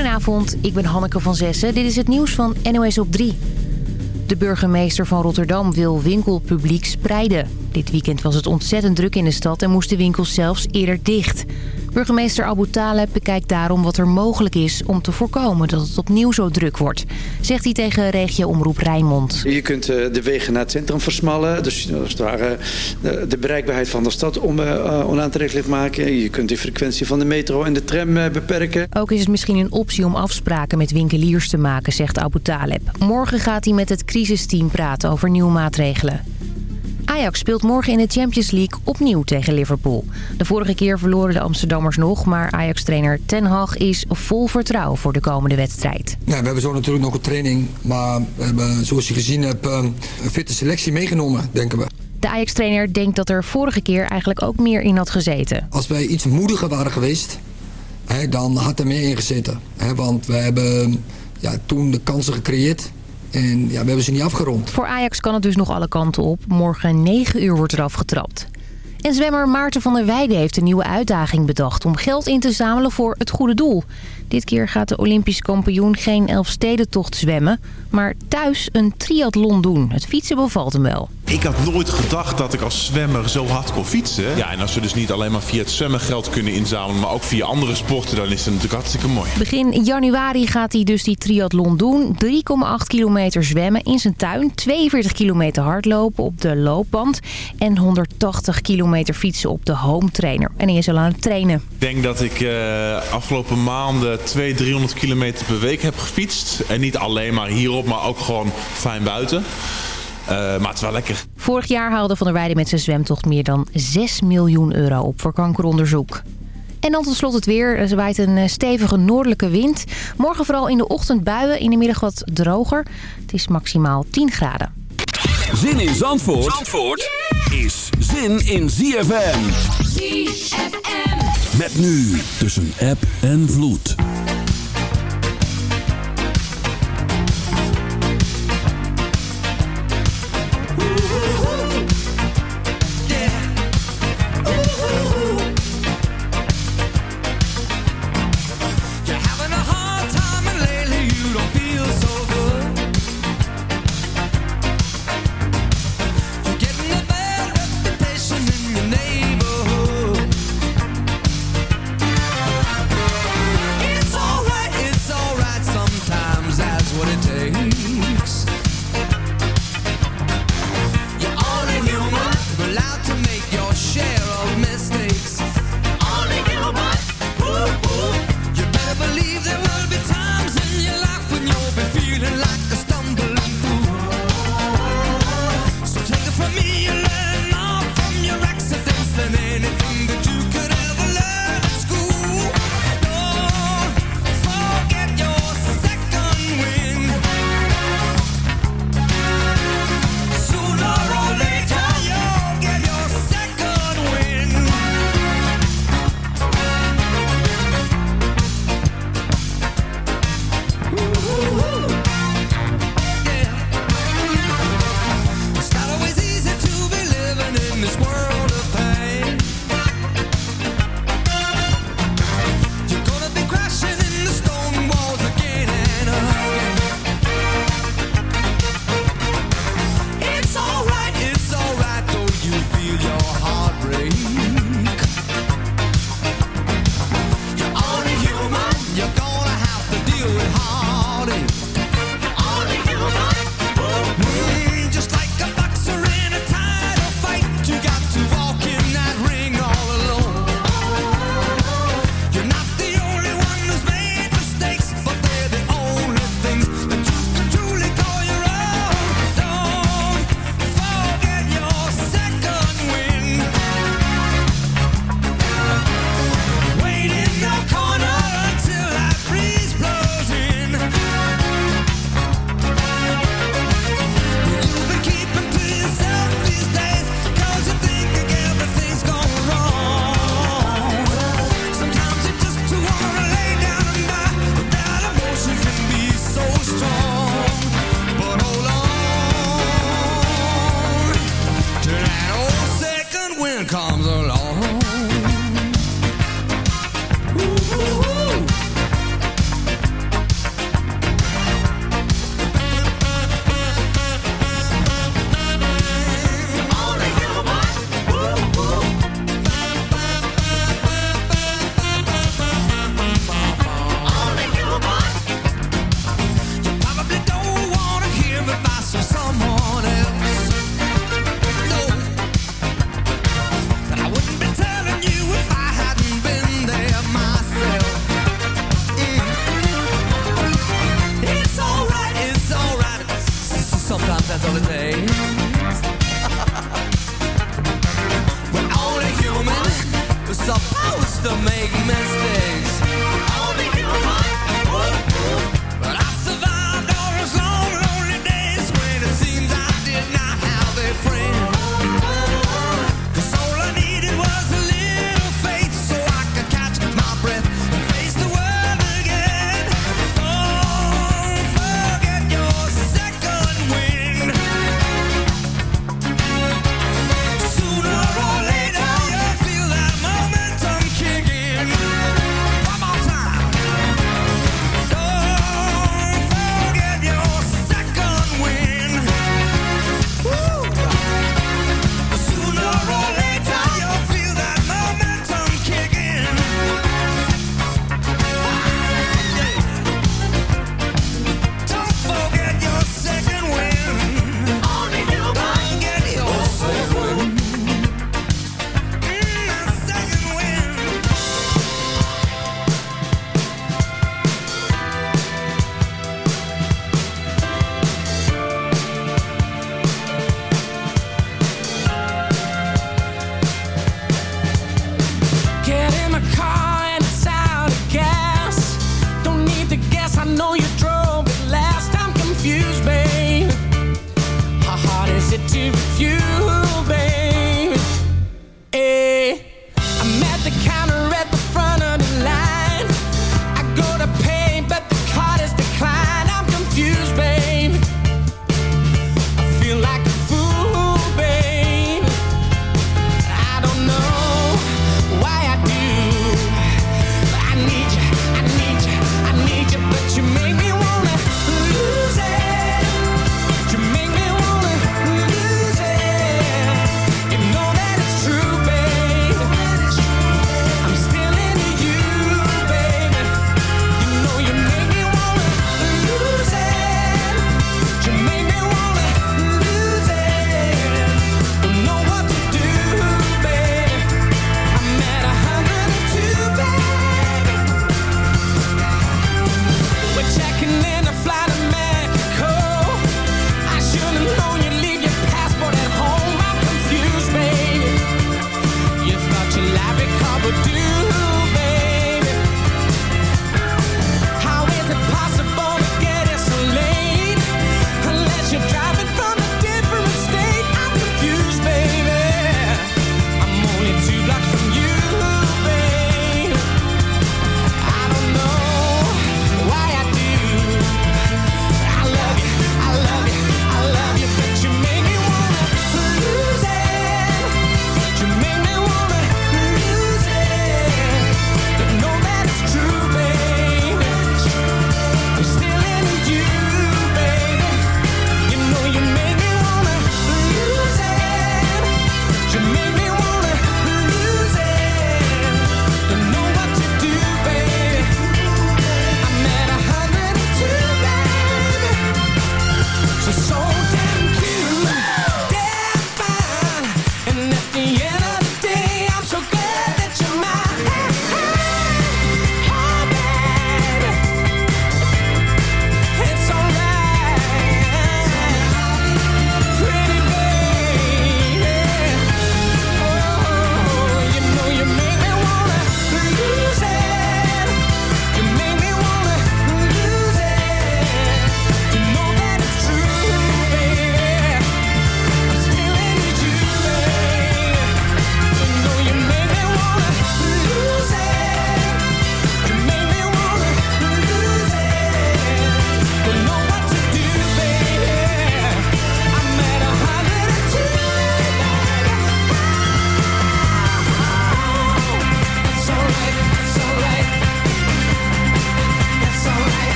Goedenavond, ik ben Hanneke van Zessen. Dit is het nieuws van NOS op 3. De burgemeester van Rotterdam wil winkelpubliek spreiden. Dit weekend was het ontzettend druk in de stad en moesten winkels zelfs eerder dicht. Burgemeester Abu Taleb bekijkt daarom wat er mogelijk is om te voorkomen dat het opnieuw zo druk wordt. Zegt hij tegen regio-omroep Rijnmond. Je kunt eh, de wegen naar het centrum versmallen. Dus als het ware de bereikbaarheid van de stad onaantrekkelijk maken. Je kunt de frequentie van de metro en de tram beperken. Ook is het misschien een optie om afspraken met winkeliers te maken, zegt Abu Taleb. Morgen gaat hij met het crisisteam praten over nieuwe maatregelen. Ajax speelt morgen in de Champions League opnieuw tegen Liverpool. De vorige keer verloren de Amsterdammers nog, maar Ajax-trainer Ten Hag is vol vertrouwen voor de komende wedstrijd. Ja, we hebben zo natuurlijk nog een training, maar we hebben, zoals je gezien hebt, ehm, een fitte selectie meegenomen, denken we. De Ajax-trainer denkt dat er vorige keer eigenlijk ook meer in had gezeten. Als wij iets moediger waren geweest, dan had er meer in gezeten. Want we hebben ja, toen de kansen gecreëerd en ja, we hebben ze niet afgerond. Voor Ajax kan het dus nog alle kanten op. Morgen 9 uur wordt er afgetrapt. En zwemmer Maarten van der Weijden heeft een nieuwe uitdaging bedacht... om geld in te zamelen voor het goede doel. Dit keer gaat de Olympisch kampioen geen Elfstedentocht zwemmen... maar thuis een triathlon doen. Het fietsen bevalt hem wel. Ik had nooit gedacht dat ik als zwemmer zo hard kon fietsen. Ja, en als we dus niet alleen maar via het zwemmen geld kunnen inzamelen... maar ook via andere sporten, dan is het natuurlijk hartstikke mooi. Begin januari gaat hij dus die triathlon doen. 3,8 kilometer zwemmen in zijn tuin. 42 kilometer hardlopen op de loopband. En 180 kilometer fietsen op de home trainer. En hij is al aan het trainen. Ik denk dat ik uh, afgelopen maanden 200, 300 kilometer per week heb gefietst. En niet alleen maar hierop, maar ook gewoon fijn buiten. Uh, maar het is wel lekker. Vorig jaar haalde Van der Weijden met zijn zwemtocht meer dan 6 miljoen euro op voor kankeronderzoek. En dan tot slot het weer. Er waait een eh, stevige noordelijke wind. Morgen vooral in de ochtend buien, in de middag wat droger. Het is maximaal 10 graden. Zin in Zandvoort, Zandvoort is zin in ZFM. ZFM. Met nu tussen app en vloed.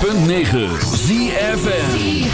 106.9 ZFN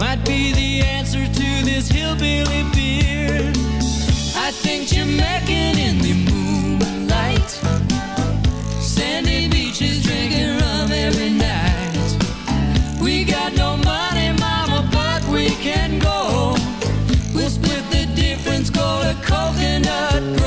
might be the answer to this hillbilly beer. I think Jamaican in the moonlight, sandy beaches drinking rum every night. We got no money, mama, but we can go. We'll split the difference, go to coconut.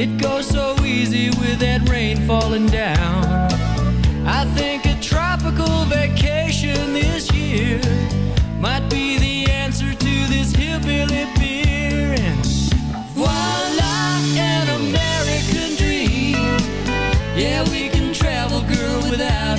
It goes so easy with that rain falling down. I think a tropical vacation this year might be the answer to this hillbilly beer. And voila, an American dream. Yeah, we can travel, girl, without.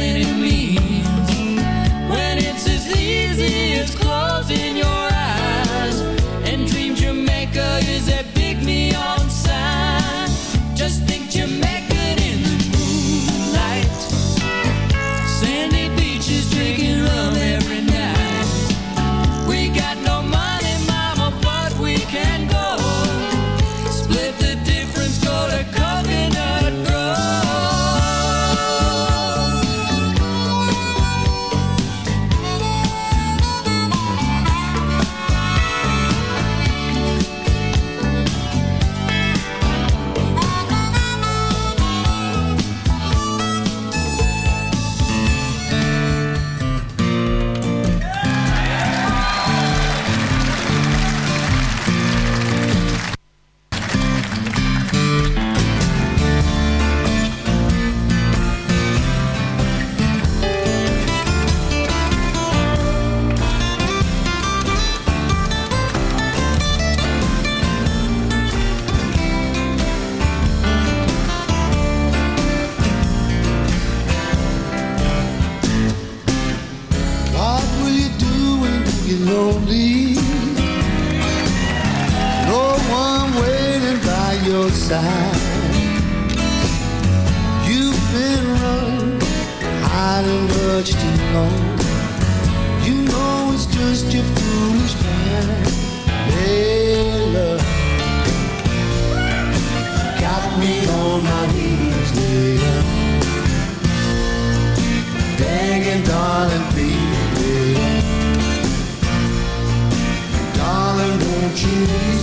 Won't you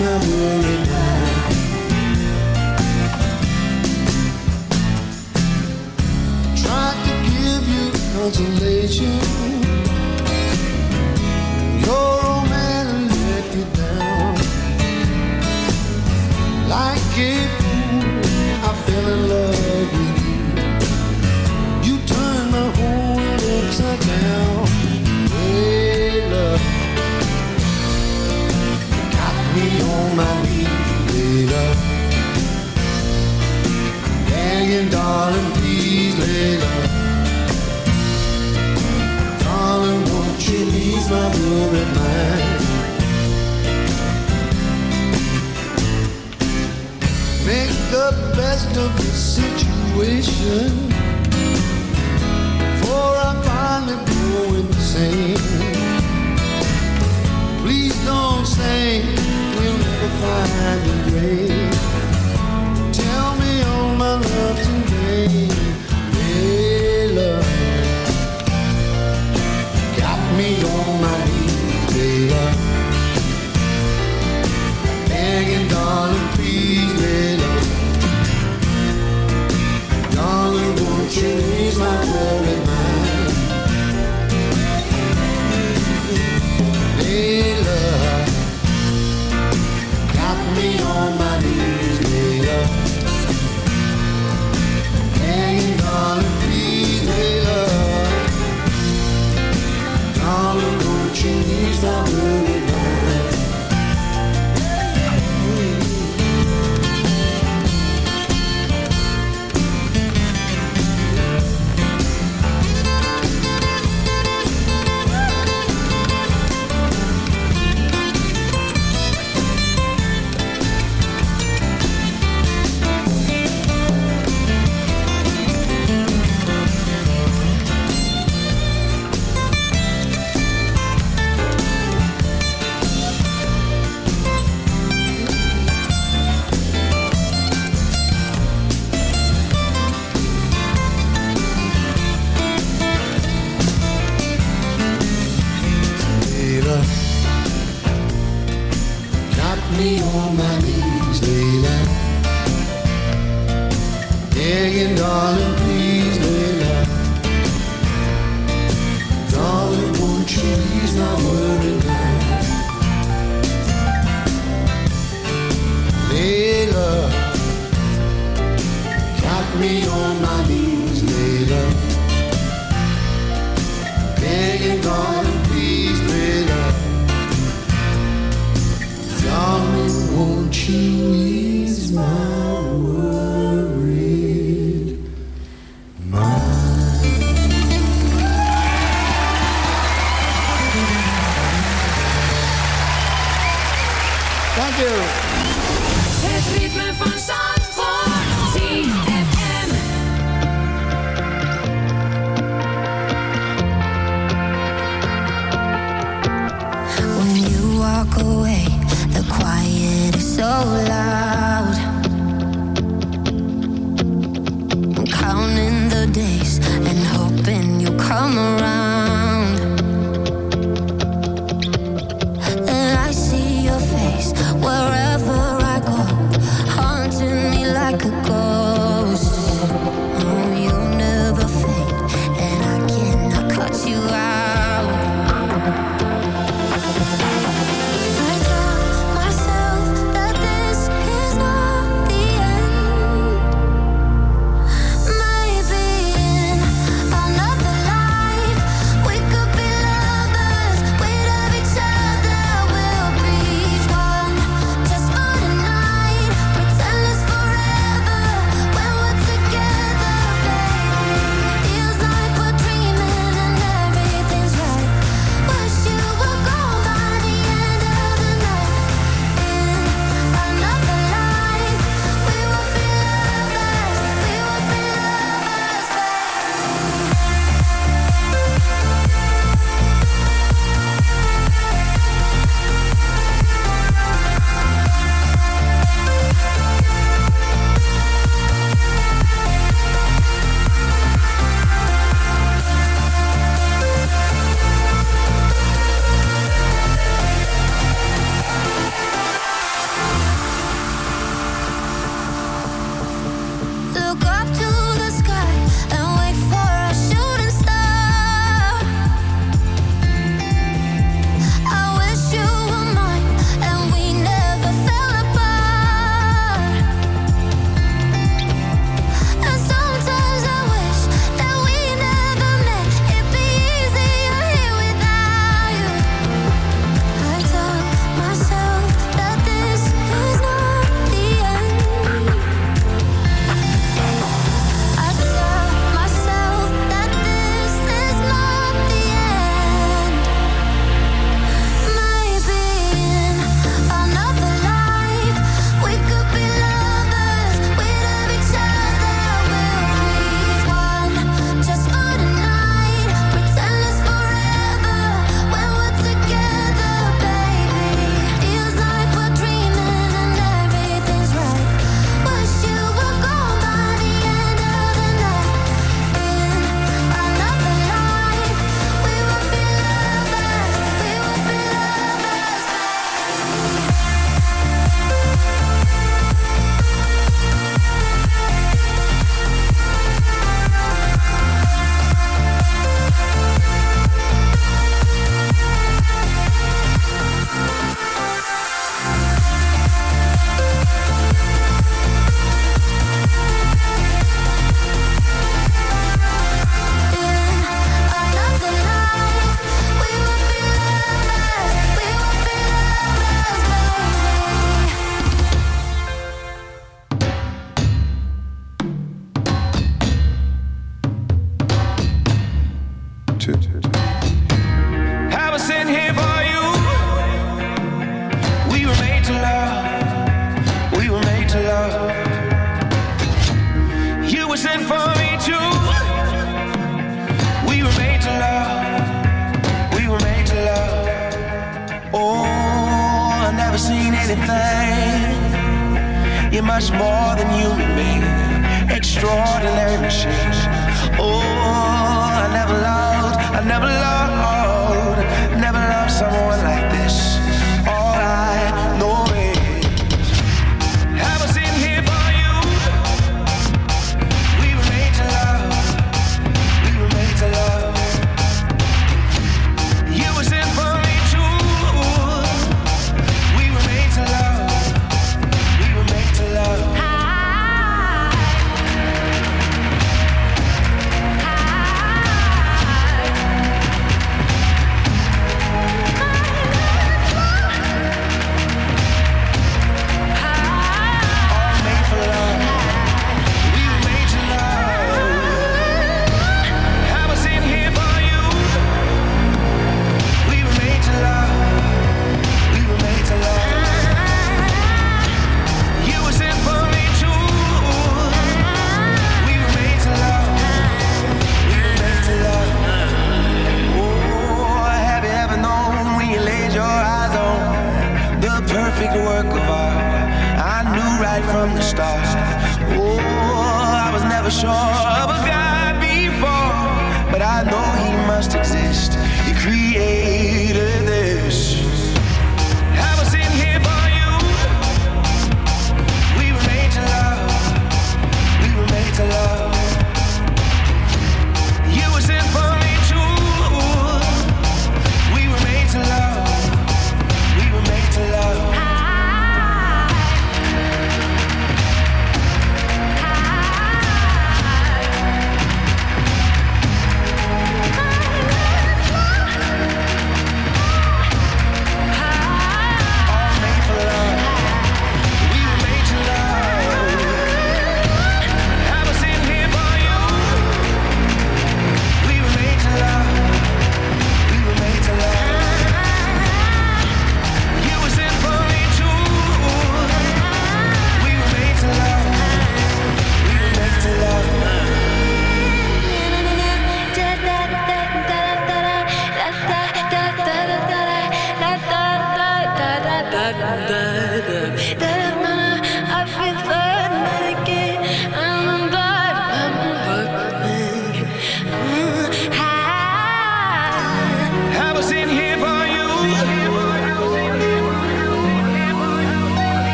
my? Tried to give you consolation. Your old man let you down. Like it. Make the best of the situation, I finally go insane. Please don't say we'll never find a. Tell me all my love today.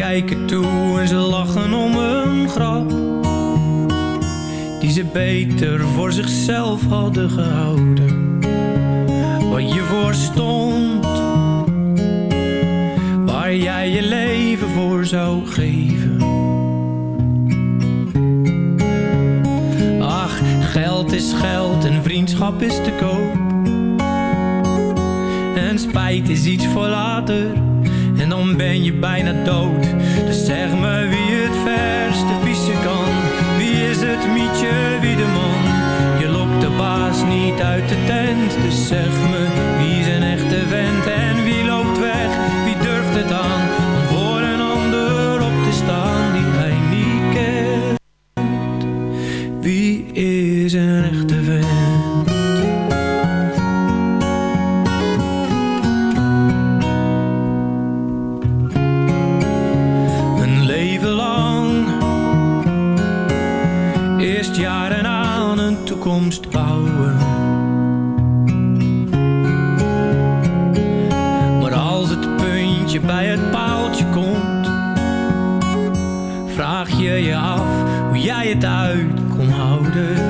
kijken toe en ze lachen om een grap Die ze beter voor zichzelf hadden gehouden. Wat je voor stond Waar jij je leven voor zou geven. Ach, geld is geld en vriendschap is te koop. En spijt is iets voor later ben je bijna dood. Dus zeg me wie het verste pissen kan. Wie is het mietje, wie de man? Je lokt de baas niet uit de tent. Dus zeg me wie zijn echte vent en wie loopt weg, wie durft het aan? Bude